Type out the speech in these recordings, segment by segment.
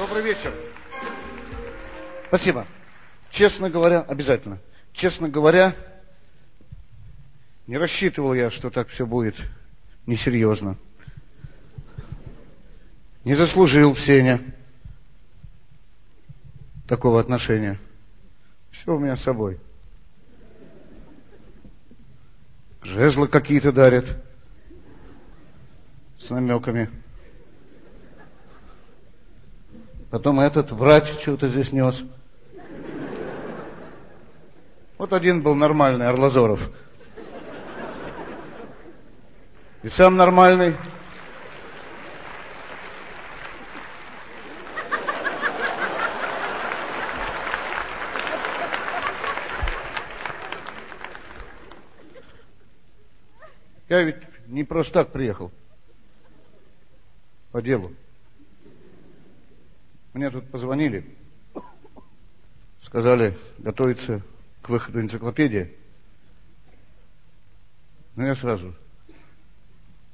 Добрый вечер. Спасибо. Честно говоря, обязательно. Честно говоря, не рассчитывал я, что так все будет несерьезно. Не заслужил Сеня такого отношения. Все у меня с собой. Жезлы какие-то дарят с намеками. Потом этот врач что-то здесь нес. Вот один был нормальный, Орлазоров. И сам нормальный. Я ведь не просто так приехал. По делу. Мне тут позвонили. Сказали готовиться к выходу энциклопедии. Ну, я сразу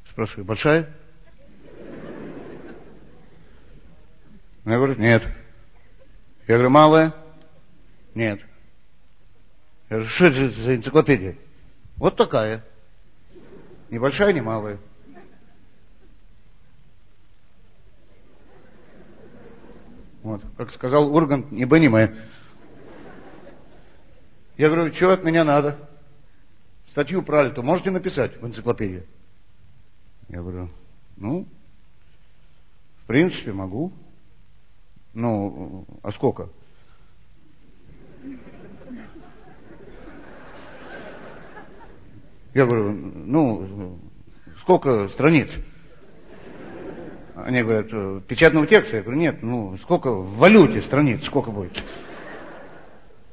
спрашиваю, большая? Я говорю, нет. Я говорю, малая? Нет. Я говорю, что это за энциклопедия? Вот такая. Ни большая, ни малая. Вот, как сказал Ургант, не мы. Я говорю, что от меня надо? Статью про Альту можете написать в энциклопедии? Я говорю, ну, в принципе, могу. Ну, а сколько? Я говорю, ну, сколько страниц? Они говорят, печатного текста? Я говорю, нет, ну, сколько в валюте страниц, сколько будет?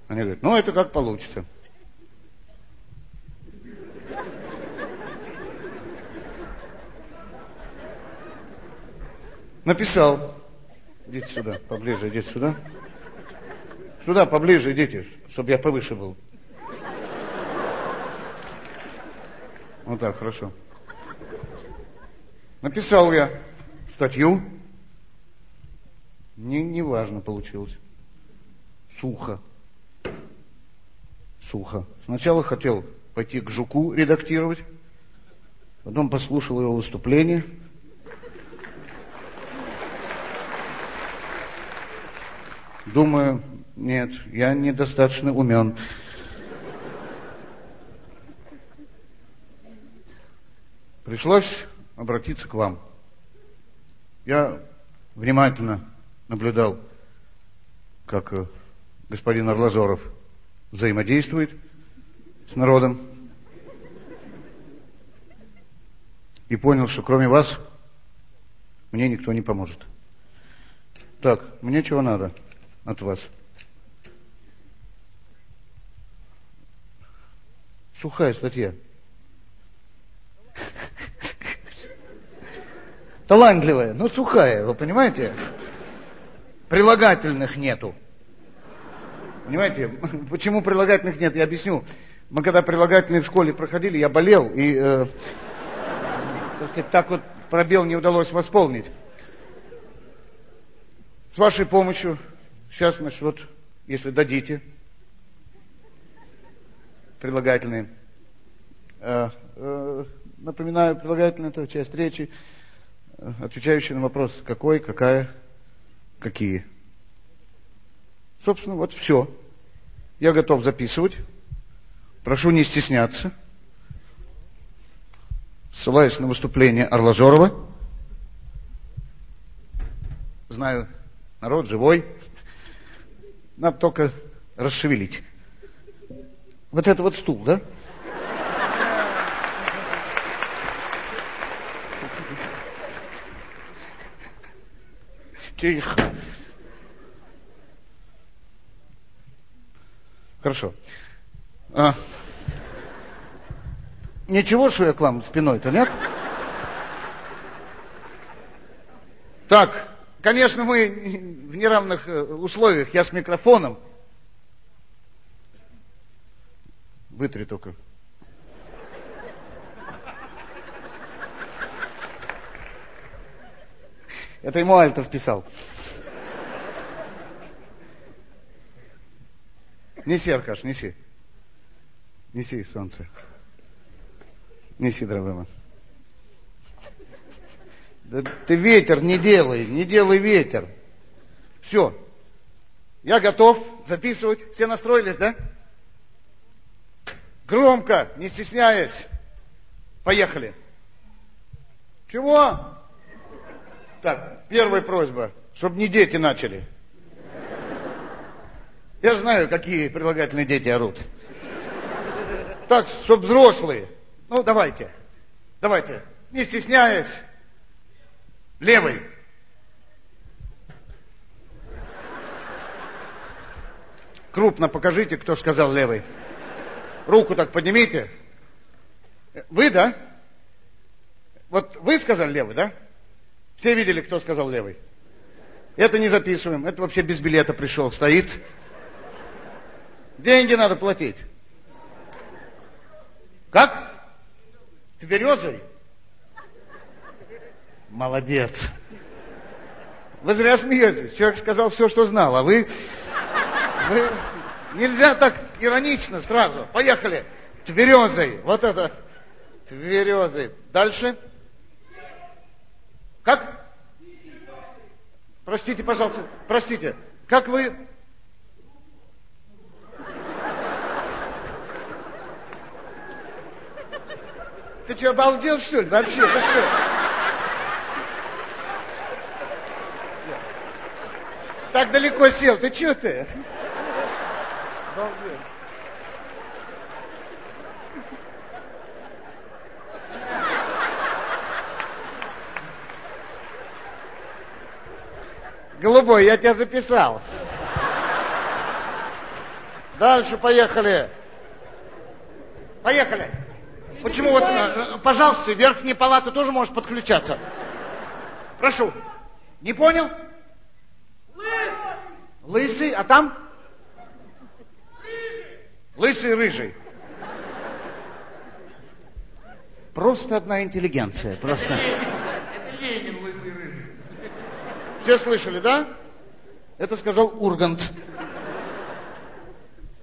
Они говорят, ну, это как получится. Написал. Идите сюда, поближе, идите сюда. Сюда, поближе идите, чтобы я повыше был. Вот так, хорошо. Написал я статью. Не, не важно получилось. Сухо. Сухо. Сначала хотел пойти к Жуку редактировать, потом послушал его выступление. Думаю, нет, я недостаточно умен. Пришлось обратиться к вам. Я внимательно наблюдал, как э, господин Орлазоров взаимодействует с народом. И понял, что кроме вас мне никто не поможет. Так, мне чего надо от вас? Сухая статья. Талантливая, но сухая, вы понимаете? Прилагательных нету. Понимаете, почему прилагательных нет, я объясню. Мы когда прилагательные в школе проходили, я болел, и э, так, сказать, так вот пробел не удалось восполнить. С вашей помощью, сейчас, значит, вот, если дадите, прилагательные. Э, э, напоминаю, прилагательные это часть речи отвечающий на вопрос, какой, какая, какие. Собственно, вот все. Я готов записывать. Прошу не стесняться. Ссылаясь на выступление Орлазорова. Знаю, народ живой. Надо только расшевелить. Вот это вот стул, да? Тихо. Хорошо. А, ничего, что я к вам спиной-то, нет? Так, конечно, мы в неравных э, условиях. Я с микрофоном. Вытри только. Это ему Альтов писал. Неси, Аркаш, неси. Неси, солнце. Неси, дорогой мой. Да ты ветер не делай, не делай ветер. Все. Я готов записывать. Все настроились, да? Громко, не стесняясь. Поехали. Чего? Так, первая просьба, чтобы не дети начали. Я знаю, какие прилагательные дети орут. Так, чтобы взрослые. Ну, давайте. Давайте. Не стесняясь. Левый. Крупно покажите, кто сказал левый. Руку так поднимите. Вы, да? Вот вы сказали левый, да? Все видели, кто сказал левый? Это не записываем. Это вообще без билета пришел, стоит. Деньги надо платить. Как? Тверезый? Молодец. Вы зря смеетесь. Человек сказал все, что знал, а вы... вы... Нельзя так иронично сразу. Поехали. Тверезый. Вот это. Тверезый. Дальше. Как? Простите, пожалуйста. Простите. Как вы... Ты что, обалдел, что ли? Вообще, ты что? Так далеко сел, ты что ты? Обалдел. Голубой, я тебя записал. Дальше поехали. Поехали. Почему вот, э, пожалуйста, верхняя палата тоже может подключаться. Прошу. Не понял? Лысый, а там? Лысый, рыжий. Просто одна интеллигенция. Просто. Это Ленин, лысый, рыжий. Все слышали, да? Это сказал Ургант.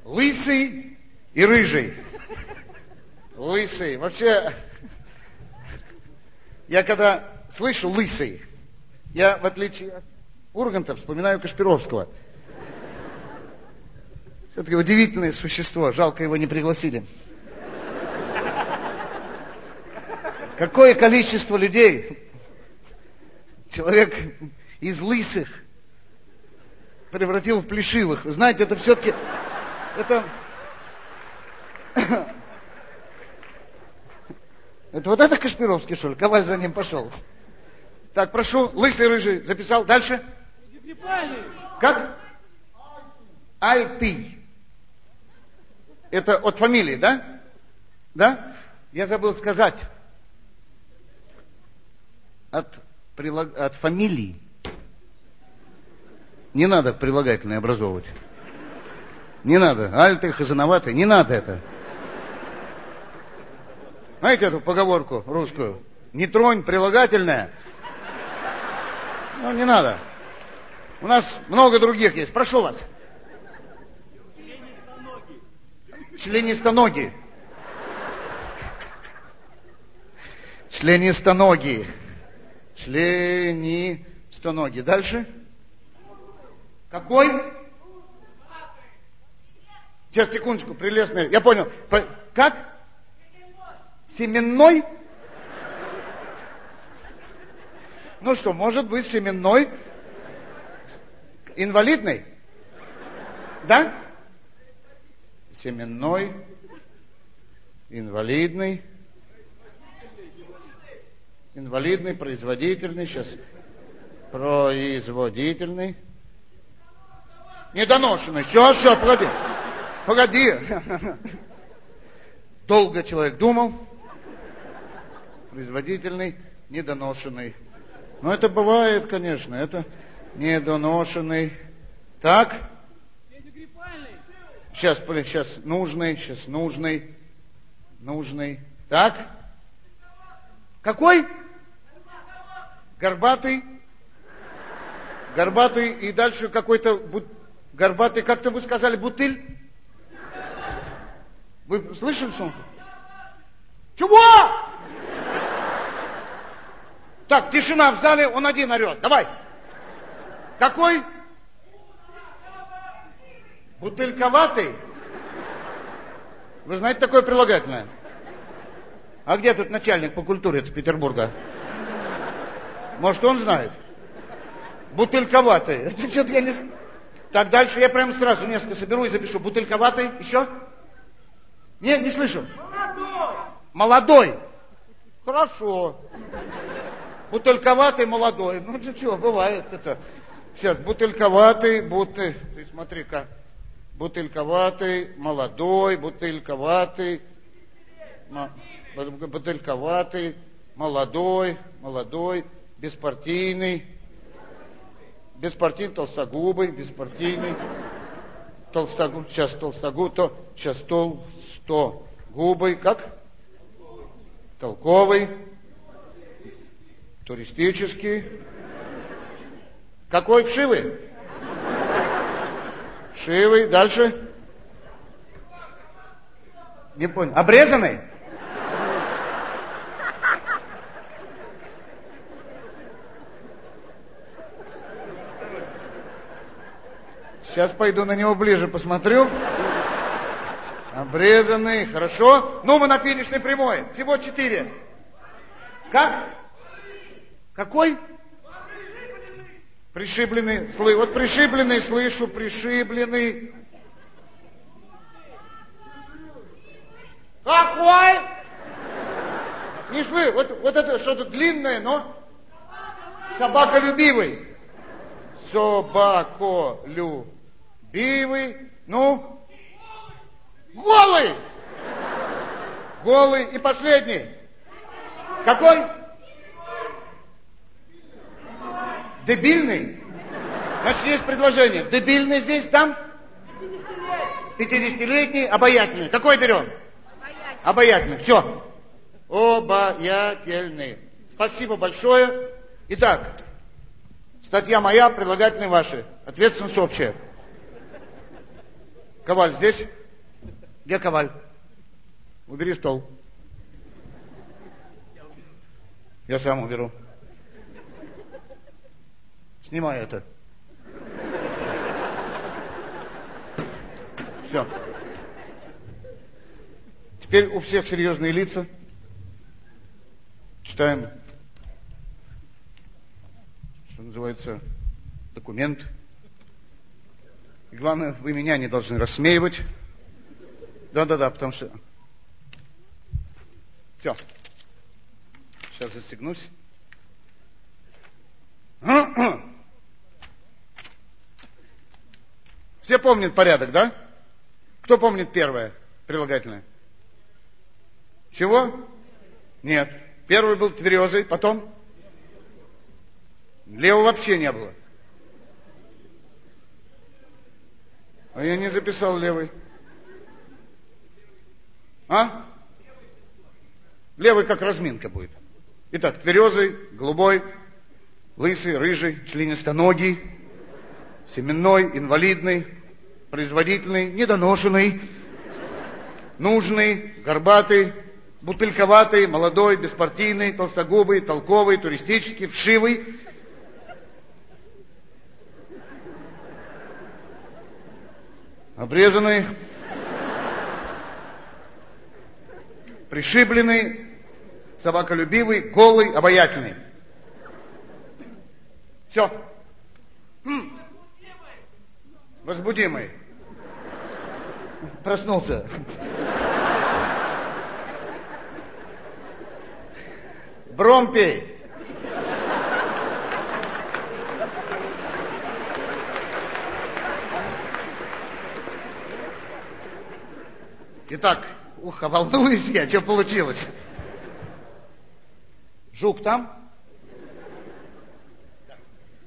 Лысый и рыжий. Лысый. Вообще, я когда слышу лысый, я, в отличие от Урганта, вспоминаю Кашпировского. Все-таки удивительное существо. Жалко, его не пригласили. Какое количество людей человек из лысых превратил в плешивых. Вы знаете, это все-таки... Это... Это вот это Кашпировский, что ли? Коваль за ним пошел. Так, прошу, лысый рыжий записал. Дальше. Как? Альты. Это от фамилии, да? Да? Я забыл сказать. От, прилаг... от фамилии. Не надо прилагательное образовывать. Не надо. Альты, хазановатый. Не надо это. Знаете эту поговорку русскую? Не тронь прилагательное. Ну, не надо. У нас много других есть. Прошу вас. Членистоногие. Членистоногие. Членистоногие. Дальше. Какой? Сейчас, секундочку, прелестная. Я понял. Как? Семенной? Ну что, может быть семенной? Инвалидный? Да? Семенной, инвалидный, инвалидный, производительный, сейчас производительный, недоношенный. Все, все, погоди. Погоди. Долго человек думал, производительный, недоношенный. Но это бывает, конечно, это недоношенный. Так? Сейчас, сейчас нужный, сейчас нужный, нужный. Так? Какой? Горбатый. Горбатый и дальше какой-то горбатый, как-то вы сказали, бутыль? Вы слышали, что он? Чего? Так, тишина в зале, он один орет. Давай. Какой? Бутыльковатый? Вы знаете такое прилагательное? А где тут начальник по культуре Петербурга? Может, он знает? Бутыльковатый. Что-то я не... Так, дальше я прямо сразу несколько соберу и запишу. Бутыльковатый. Еще? Нет, не слышу. Молодой. Молодой. Хорошо. Бутыльковатый, молодой. Ну, что, бывает это. Сейчас, бутыльковатый, бутыль... Ты смотри-ка. Бутыльковатый, молодой, бутыльковатый, бутыльковатый, молодой, молодой, беспартийный, беспартийный, толстогубый, беспартийный, толстогуб, сейчас толстогуб, то, сейчас тол, сто, губый, как? Толковый, туристический. Какой вшивый? Вшивый, дальше. Не понял. Обрезанный? Сейчас пойду на него ближе посмотрю. Обрезанный, хорошо. Ну, мы на финишной прямой. Всего четыре. Как? Какой? Пришибленный. Слы... Вот пришибленный, слышу, пришибленный. Какой? Не слы, вот, вот это что-то длинное, но собаколюбивый. Собаколюбивый. Бивый, ну, голый. Голый и последний. Какой? Дебильный. Значит, есть предложение. Дебильный здесь, там? 50-летний, обаятельный. Какой берем? Обаятельный. Обаятельный. Все. Обаятельный. Спасибо большое. Итак, статья моя, предлагательные ваши. Ответственность общая. Коваль здесь? Где Коваль? Убери стол. Я сам уберу. Снимай это. Все. Теперь у всех серьезные лица. Читаем, что называется, документ. Главное, вы меня не должны рассмеивать. Да-да-да, потому что... Все. Сейчас застегнусь. Все помнят порядок, да? Кто помнит первое прилагательное? Чего? Нет. Первый был тверезый, потом? Левого вообще не было. А я не записал левый. А? Левый как разминка будет. Итак, тверезый, голубой, лысый, рыжий, членистоногий, семенной, инвалидный, производительный, недоношенный, нужный, горбатый, бутыльковатый, молодой, беспартийный, толстогубый, толковый, туристический, вшивый, обрезанный, пришибленный, собаколюбивый, голый, обаятельный. Все. Возбудимый. Проснулся. Бромпей. Итак, ух, волнуюсь я, что получилось? Жук там?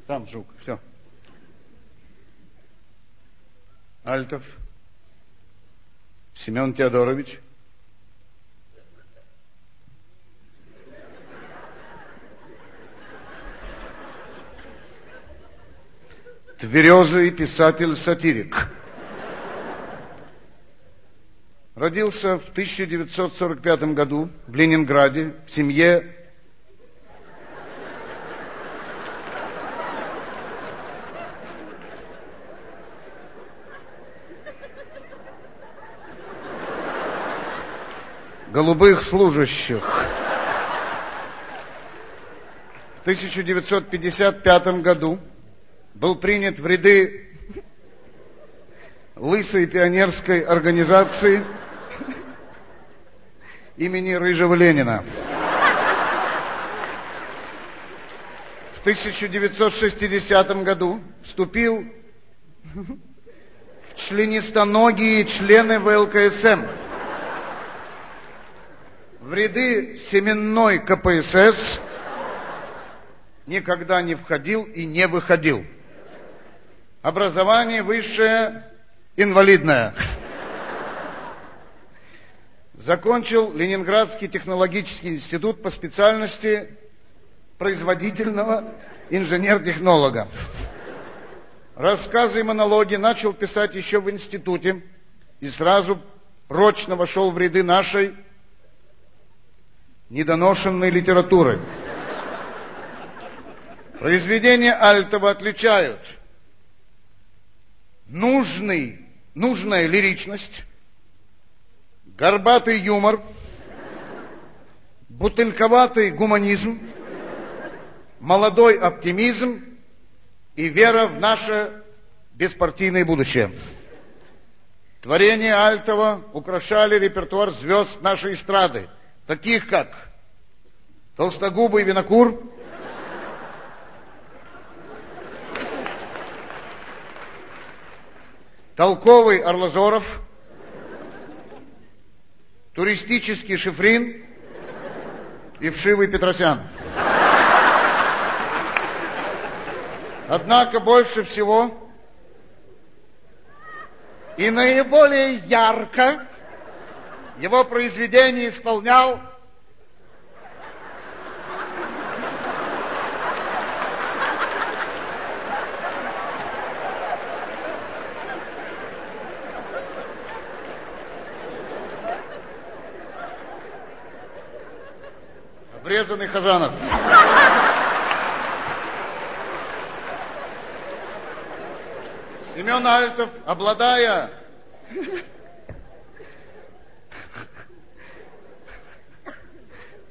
Там жук, все. Альтов. Семен Теодорович. Тверезый писатель-сатирик. Родился в 1945 году в Ленинграде в семье голубых служащих. В 1955 году был принят в ряды Лысой пионерской организации имени Рыжего Ленина. В 1960 году вступил в членистоногие члены ВЛКСМ в ряды семенной КПСС никогда не входил и не выходил. Образование высшее инвалидное. Закончил Ленинградский технологический институт по специальности производительного инженер-технолога. Рассказы и монологи начал писать еще в институте и сразу прочно вошел в ряды нашей недоношенной литературы. Произведения Альтова отличают нужный, нужная лиричность, горбатый юмор, бутыльковатый гуманизм, молодой оптимизм. И вера в наше беспартийное будущее. Творения Альтова украшали репертуар звезд нашей эстрады – таких как Толстогубый Винокур, Толковый Орлазоров, Туристический Шифрин и Вшивый Петросян. Однако больше всего и наиболее ярко его произведение исполнял обрезанный Хазанов. Семен Альтов, обладая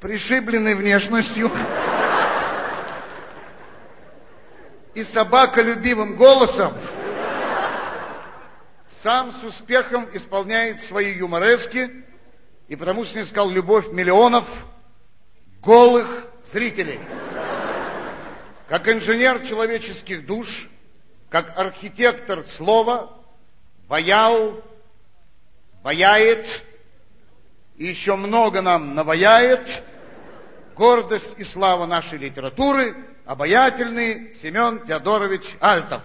пришибленной внешностью и собаколюбивым голосом, сам с успехом исполняет свои юморески и потому снискал любовь миллионов голых зрителей. Как инженер человеческих душ, как архитектор слова, боял, бояет и еще много нам наваяет – гордость и слава нашей литературы, обаятельный Семен Теодорович Альтов.